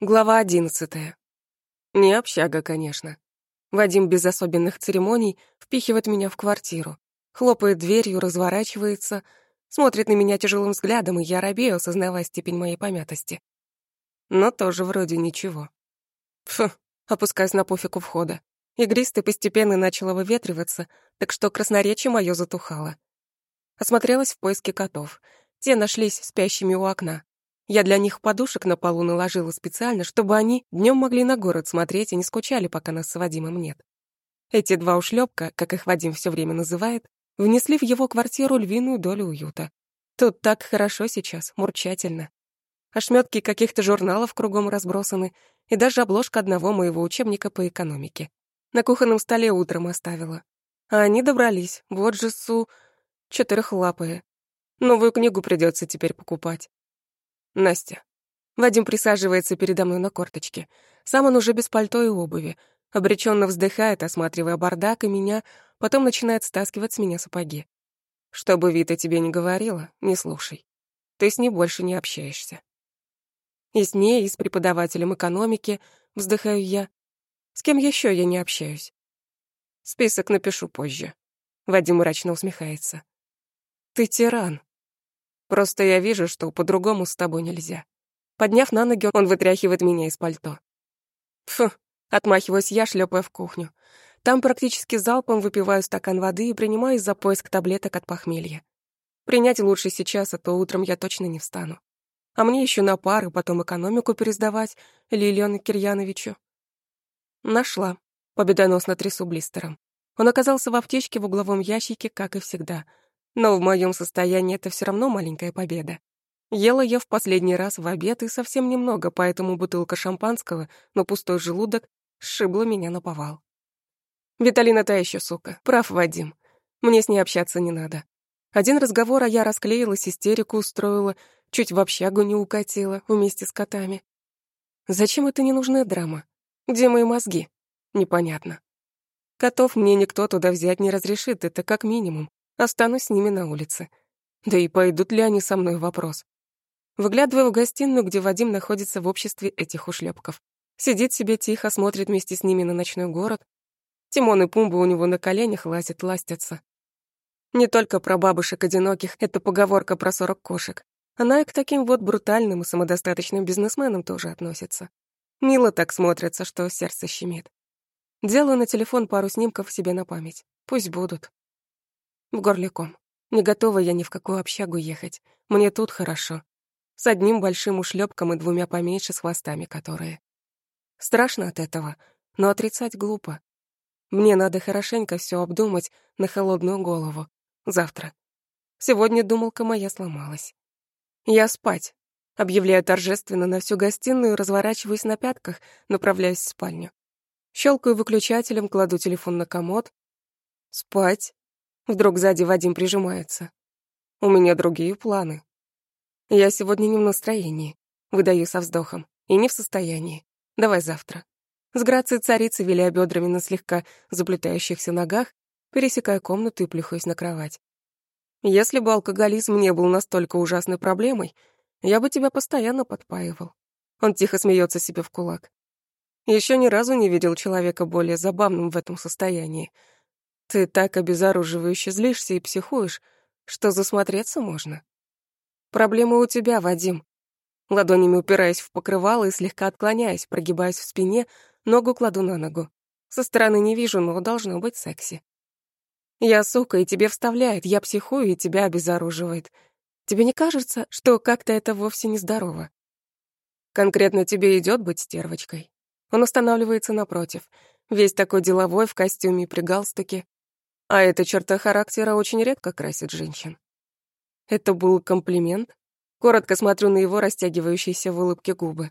Глава одиннадцатая. Не общага, конечно. Вадим без особенных церемоний впихивает меня в квартиру, хлопает дверью, разворачивается, смотрит на меня тяжелым взглядом, и я робею, осознавая степень моей помятости. Но тоже вроде ничего. Фу, опускаюсь на пофиг у входа. Игристый постепенно начало выветриваться, так что красноречие мое затухало. Осмотрелась в поиске котов. Те нашлись спящими у окна. Я для них подушек на полу наложила специально, чтобы они днем могли на город смотреть и не скучали, пока нас с Вадимом нет. Эти два ушлепка, как их Вадим все время называет, внесли в его квартиру львиную долю уюта. Тут так хорошо сейчас, мурчательно. Ошметки каких-то журналов кругом разбросаны, и даже обложка одного моего учебника по экономике. На кухонном столе утром оставила. А они добрались, вот же су... четырехлапые. Новую книгу придется теперь покупать. Настя. Вадим присаживается передо мной на корточке. Сам он уже без пальто и обуви. Обреченно вздыхает, осматривая бардак и меня, потом начинает стаскивать с меня сапоги. Что бы Вита тебе не говорила, не слушай. Ты с ней больше не общаешься. И с ней, и с преподавателем экономики, вздыхаю я. С кем еще я не общаюсь? Список напишу позже. Вадим мрачно усмехается. Ты тиран. Просто я вижу, что по-другому с тобой нельзя. Подняв на ноги, он вытряхивает меня из пальто. Фу, отмахиваюсь я, шлепая в кухню. Там практически залпом выпиваю стакан воды и принимаюсь за поиск таблеток от похмелья. Принять лучше сейчас, а то утром я точно не встану. А мне еще на пары, потом экономику пересдавать Лилиону Кирьяновичу. Нашла. Победоносно трясу блистером. Он оказался в аптечке в угловом ящике, как и всегда — но в моем состоянии это все равно маленькая победа. Ела я в последний раз в обед и совсем немного, поэтому бутылка шампанского, но пустой желудок сшибла меня на повал. Виталина та еще сука, прав Вадим. Мне с ней общаться не надо. Один разговор, а я расклеилась, истерику устроила, чуть в общагу не укатила вместе с котами. Зачем это ненужная драма? Где мои мозги? Непонятно. Котов мне никто туда взять не разрешит, это как минимум. Останусь с ними на улице. Да и пойдут ли они со мной, вопрос. Выглядываю в гостиную, где Вадим находится в обществе этих ушлепков. Сидит себе тихо, смотрит вместе с ними на ночной город. Тимон и Пумба у него на коленях лазят, ластятся. Не только про бабушек одиноких, это поговорка про сорок кошек. Она и к таким вот брутальным и самодостаточным бизнесменам тоже относится. Мило так смотрится, что сердце щемит. Делаю на телефон пару снимков себе на память. Пусть будут. В горле ком. Не готова я ни в какую общагу ехать. Мне тут хорошо. С одним большим ушлепком и двумя поменьше с хвостами, которые. Страшно от этого, но отрицать глупо. Мне надо хорошенько все обдумать на холодную голову. Завтра. Сегодня думалка моя сломалась. Я спать. Объявляю торжественно на всю гостиную, разворачиваюсь на пятках, направляюсь в спальню. Щелкаю выключателем, кладу телефон на комод. Спать. Вдруг сзади Вадим прижимается. У меня другие планы. Я сегодня не в настроении, выдаю со вздохом, и не в состоянии. Давай завтра. С грацией царицы, виляя бедрами на слегка заплетающихся ногах, пересекая комнату и плюхаюсь на кровать. Если бы алкоголизм не был настолько ужасной проблемой, я бы тебя постоянно подпаивал. Он тихо смеется себе в кулак. Еще ни разу не видел человека более забавным в этом состоянии — ты так обезоруживающе злишься и психуешь, что засмотреться можно. Проблема у тебя, Вадим. Ладонями упираясь в покрывало и слегка отклоняясь, прогибаясь в спине, ногу кладу на ногу. Со стороны не вижу, но должно быть секси. Я сука, и тебе вставляет, я психую, и тебя обезоруживает. Тебе не кажется, что как-то это вовсе не здорово? Конкретно тебе идет быть стервочкой. Он останавливается напротив, весь такой деловой в костюме и при галстуке, а эта черта характера очень редко красит женщин. Это был комплимент? Коротко смотрю на его растягивающиеся в улыбке губы.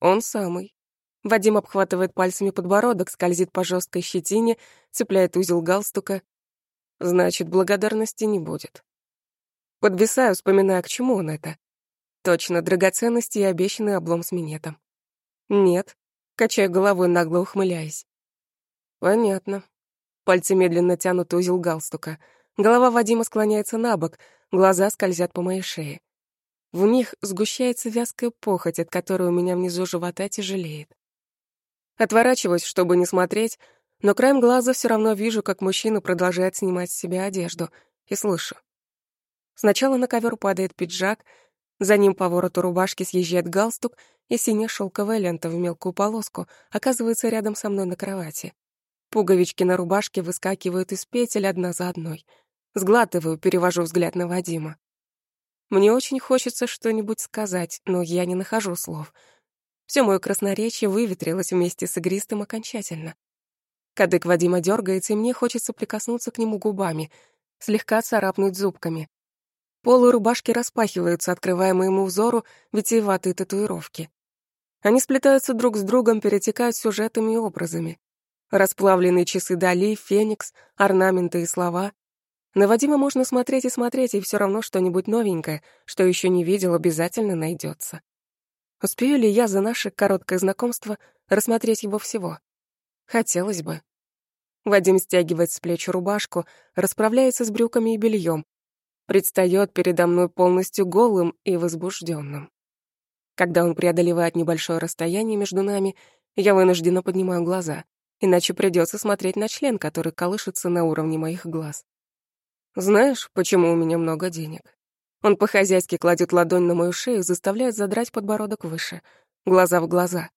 Он самый. Вадим обхватывает пальцами подбородок, скользит по жесткой щетине, цепляет узел галстука. Значит, благодарности не будет. Подвисаю, вспоминая, к чему он это. Точно, драгоценности и обещанный облом с минетом. Нет, качаю головой, нагло ухмыляясь. Понятно. Пальцы медленно тянут узел галстука. Голова Вадима склоняется на бок, глаза скользят по моей шее. В них сгущается вязкая похоть, от которой у меня внизу живота тяжелеет. Отворачиваюсь, чтобы не смотреть, но краем глаза все равно вижу, как мужчина продолжает снимать с себя одежду, и слышу. Сначала на ковер падает пиджак, за ним по вороту рубашки съезжает галстук, и синяя шелковая лента в мелкую полоску оказывается рядом со мной на кровати. Пуговички на рубашке выскакивают из петель одна за одной. Сглатываю, перевожу взгляд на Вадима. Мне очень хочется что-нибудь сказать, но я не нахожу слов. Все мое красноречие выветрилось вместе с игристым окончательно. Кадык Вадима дергается, и мне хочется прикоснуться к нему губами, слегка царапнуть зубками. Полы рубашки распахиваются, открывая моему взору витиеватые татуировки. Они сплетаются друг с другом, перетекают сюжетами и образами. Расплавленные часы Дали, Феникс, орнаменты и слова. На Вадима можно смотреть и смотреть, и все равно что-нибудь новенькое, что еще не видел, обязательно найдется. Успею ли я за наше короткое знакомство рассмотреть его всего? Хотелось бы. Вадим стягивает с плеч рубашку, расправляется с брюками и бельем, предстает передо мной полностью голым и возбужденным. Когда он преодолевает небольшое расстояние между нами, я вынужденно поднимаю глаза иначе придется смотреть на член, который колышется на уровне моих глаз. Знаешь, почему у меня много денег? Он по-хозяйски кладет ладонь на мою шею, заставляет задрать подбородок выше, глаза в глаза.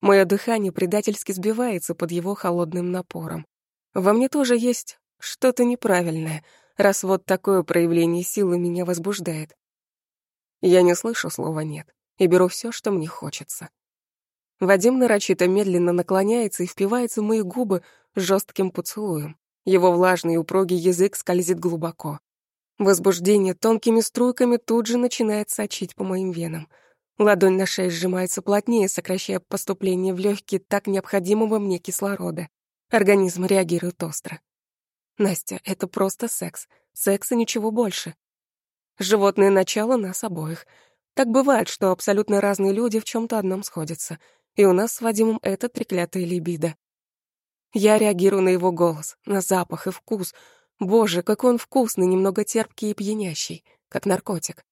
Мое дыхание предательски сбивается под его холодным напором. Во мне тоже есть что-то неправильное, раз вот такое проявление силы меня возбуждает. Я не слышу слова «нет» и беру все, что мне хочется. Вадим нарочито медленно наклоняется и впивается в мои губы жестким поцелуем. Его влажный и упругий язык скользит глубоко. Возбуждение тонкими струйками тут же начинает сочить по моим венам. Ладонь на шее сжимается плотнее, сокращая поступление в легкие так необходимого мне кислорода. Организм реагирует остро. Настя, это просто секс. Секс и ничего больше. Животное начало нас обоих. Так бывает, что абсолютно разные люди в чем то одном сходятся — и у нас с Вадимом это треклятая либидо. Я реагирую на его голос, на запах и вкус. Боже, какой он вкусный, немного терпкий и пьянящий, как наркотик.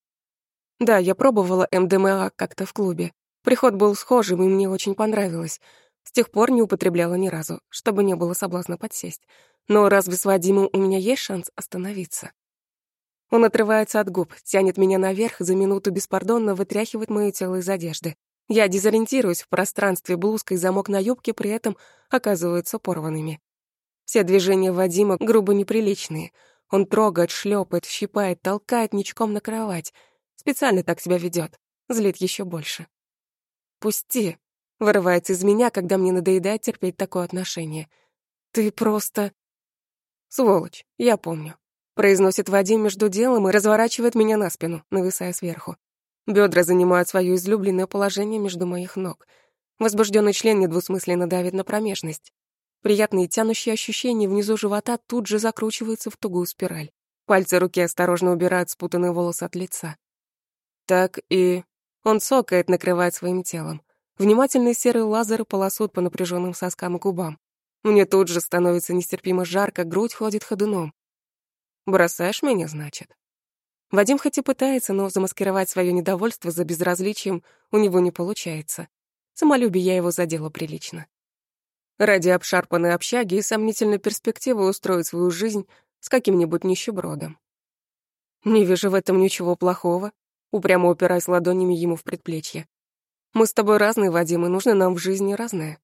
Да, я пробовала МДМА как-то в клубе. Приход был схожим, и мне очень понравилось. С тех пор не употребляла ни разу, чтобы не было соблазна подсесть. Но разве с Вадимом у меня есть шанс остановиться? Он отрывается от губ, тянет меня наверх, за минуту беспардонно вытряхивает моё тело из одежды. Я дезориентируюсь в пространстве, блузка и замок на юбке при этом оказываются порванными. Все движения Вадима грубо неприличные. Он трогает, шлепает, щипает, толкает ничком на кровать. Специально так себя ведет, злит еще больше. «Пусти!» — вырывается из меня, когда мне надоедает терпеть такое отношение. «Ты просто...» «Сволочь, я помню», — произносит Вадим между делом и разворачивает меня на спину, нависая сверху. Бедра занимают свое излюбленное положение между моих ног. Возбужденный член недвусмысленно давит на промежность. Приятные тянущие ощущения внизу живота тут же закручиваются в тугую спираль. Пальцы руки осторожно убирают спутанные волосы от лица. Так и... Он цокает, накрывает своим телом. Внимательные серые лазеры полосут по напряженным соскам и губам. Мне тут же становится нестерпимо жарко, грудь ходит ходуном. «Бросаешь меня, значит?» Вадим хоть и пытается, но замаскировать свое недовольство за безразличием у него не получается. Самолюбие я его задела прилично. Ради обшарпанной общаги и сомнительной перспективы устроить свою жизнь с каким-нибудь нищебродом. Не вижу в этом ничего плохого, упрямо упираясь ладонями ему в предплечье. Мы с тобой разные, Вадим, и нужно нам в жизни разное.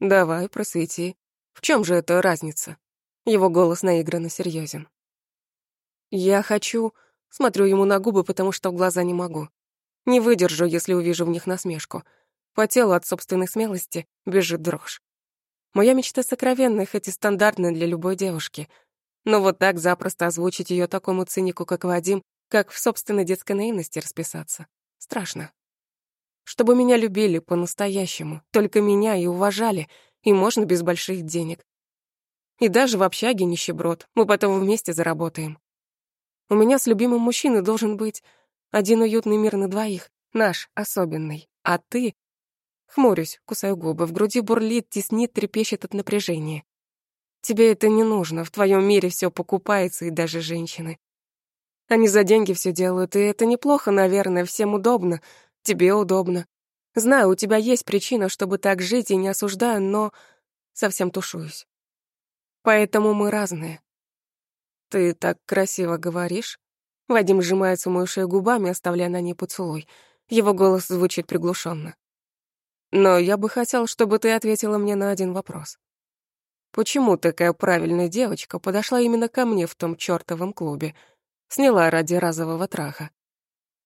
Давай, просвети. В чем же эта разница? Его голос наигранно серьезен. Я хочу... Смотрю ему на губы, потому что в глаза не могу. Не выдержу, если увижу в них насмешку. По телу от собственной смелости бежит дрожь. Моя мечта сокровенная, хоть и стандартная для любой девушки. Но вот так запросто озвучить ее такому цинику, как Вадим, как в собственной детской наивности расписаться. Страшно. Чтобы меня любили по-настоящему, только меня и уважали, и можно без больших денег. И даже в общаге нищеброд, мы потом вместе заработаем. У меня с любимым мужчиной должен быть один уютный мир на двоих, наш, особенный. А ты... Хмурюсь, кусаю губы, в груди бурлит, теснит, трепещет от напряжения. Тебе это не нужно, в твоем мире все покупается, и даже женщины. Они за деньги все делают, и это неплохо, наверное, всем удобно, тебе удобно. Знаю, у тебя есть причина, чтобы так жить, и не осуждаю, но совсем тушуюсь. Поэтому мы разные. Ты так красиво говоришь. Вадим сжимается мою шею губами, оставляя на ней поцелуй. Его голос звучит приглушенно. Но я бы хотел, чтобы ты ответила мне на один вопрос. Почему такая правильная девочка подошла именно ко мне в том чёртовом клубе? Сняла ради разового траха.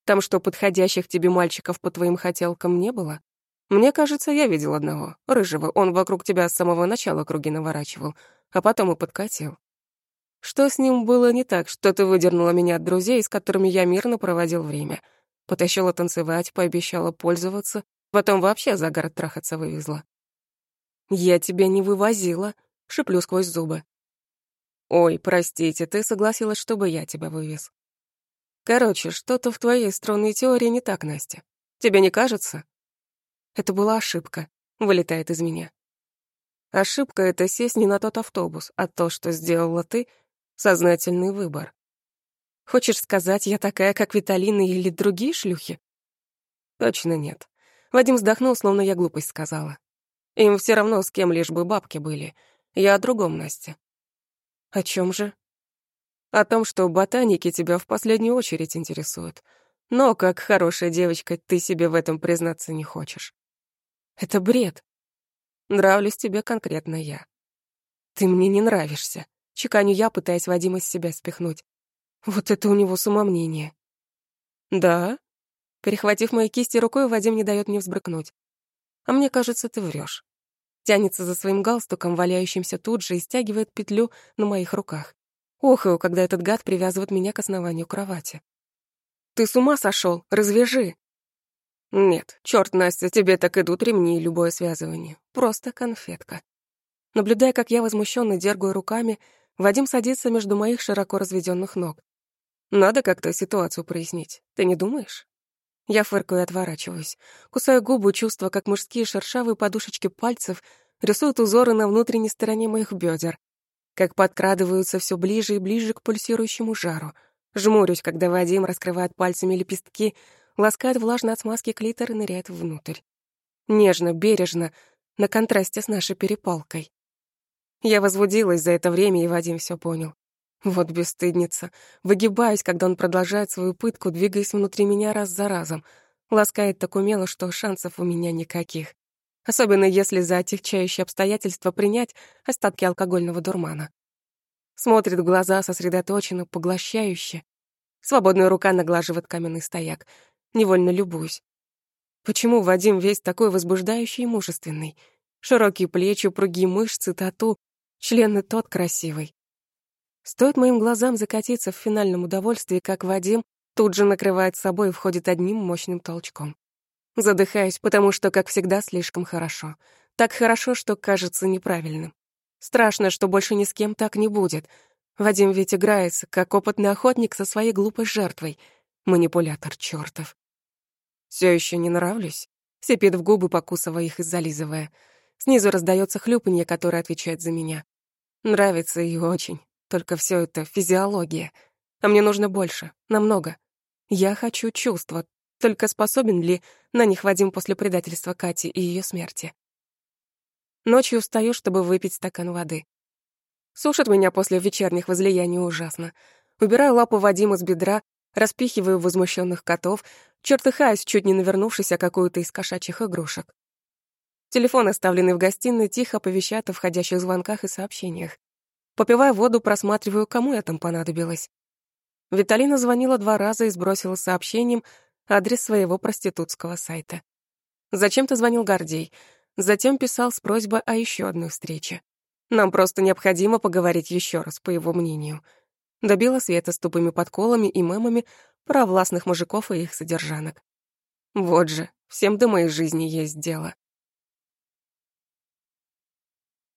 Там что, подходящих тебе мальчиков по твоим хотелкам не было? Мне кажется, я видел одного, рыжего. Он вокруг тебя с самого начала круги наворачивал, а потом и подкатил. Что с ним было не так, что ты выдернула меня от друзей, с которыми я мирно проводил время? Потащила танцевать, пообещала пользоваться, потом вообще за город трахаться вывезла. Я тебя не вывозила, шиплю сквозь зубы. Ой, простите, ты согласилась, чтобы я тебя вывез. Короче, что-то в твоей струнной теории не так, Настя. Тебе не кажется? Это была ошибка, вылетает из меня. Ошибка — это сесть не на тот автобус, а то, что сделала ты — сознательный выбор. Хочешь сказать, я такая, как Виталина или другие шлюхи? Точно нет. Вадим вздохнул, словно я глупость сказала. Им все равно, с кем лишь бы бабки были. Я о другом, Настя. О чем же? О том, что ботаники тебя в последнюю очередь интересуют. Но, как хорошая девочка, ты себе в этом признаться не хочешь. Это бред. Нравлюсь тебе конкретно я. Ты мне не нравишься. Чеканю я, пытаясь Вадима из себя спихнуть. Вот это у него самомнение. Да? Перехватив мои кисти рукой, Вадим не дает мне взбрыкнуть. А мне кажется, ты врешь. Тянется за своим галстуком, валяющимся тут же, и стягивает петлю на моих руках. Охаю, когда этот гад привязывает меня к основанию кровати. «Ты с ума сошел? Развяжи!» «Нет, черт, Настя, тебе так идут ремни и любое связывание. Просто конфетка». Наблюдая, как я возмущенно дергаю руками, Вадим садится между моих широко разведенных ног. «Надо как-то ситуацию прояснить. Ты не думаешь?» Я фыркаю и отворачиваюсь. Кусаю губы, чувства, как мужские шершавые подушечки пальцев рисуют узоры на внутренней стороне моих бедер, как подкрадываются все ближе и ближе к пульсирующему жару. Жмурюсь, когда Вадим раскрывает пальцами лепестки, ласкает влажно от смазки клитор и ныряет внутрь. Нежно, бережно, на контрасте с нашей перепалкой. Я возбудилась за это время, и Вадим все понял. Вот бесстыдница. Выгибаюсь, когда он продолжает свою пытку, двигаясь внутри меня раз за разом. Ласкает так умело, что шансов у меня никаких особенно если за отягчающие обстоятельства принять остатки алкогольного дурмана. Смотрит в глаза сосредоточенно, поглощающе. Свободная рука наглаживает каменный стояк. Невольно любуюсь. Почему Вадим весь такой возбуждающий и мужественный? Широкие плечи, упругие мышцы, тату, члены тот красивый. Стоит моим глазам закатиться в финальном удовольствии, как Вадим тут же накрывает собой и входит одним мощным толчком. Задыхаюсь, потому что, как всегда, слишком хорошо. Так хорошо, что кажется неправильным. Страшно, что больше ни с кем так не будет. Вадим ведь играется, как опытный охотник со своей глупой жертвой. Манипулятор чёртов. Все еще не нравлюсь?» Сипит в губы, покусывая их и зализывая. Снизу раздается хлюпанье, которое отвечает за меня. Нравится и очень. Только все это физиология. А мне нужно больше, намного. Я хочу чувства, только способен ли на них Вадим после предательства Кати и ее смерти? Ночью встаю, чтобы выпить стакан воды. Сушит меня после вечерних возлияний ужасно. Убираю лапу Вадима с бедра, распихиваю возмущенных котов, чертыхаясь, чуть не навернувшись о какую-то из кошачьих игрушек. Телефон, оставленный в гостиной, тихо оповещает о входящих звонках и сообщениях. Попивая воду, просматриваю, кому я там понадобилась. Виталина звонила два раза и сбросила сообщением, адрес своего проститутского сайта. Зачем-то звонил Гордей, затем писал с просьбой о еще одной встрече. Нам просто необходимо поговорить еще раз, по его мнению. Добила Света с тупыми подколами и мемами про властных мужиков и их содержанок. Вот же, всем до моей жизни есть дело.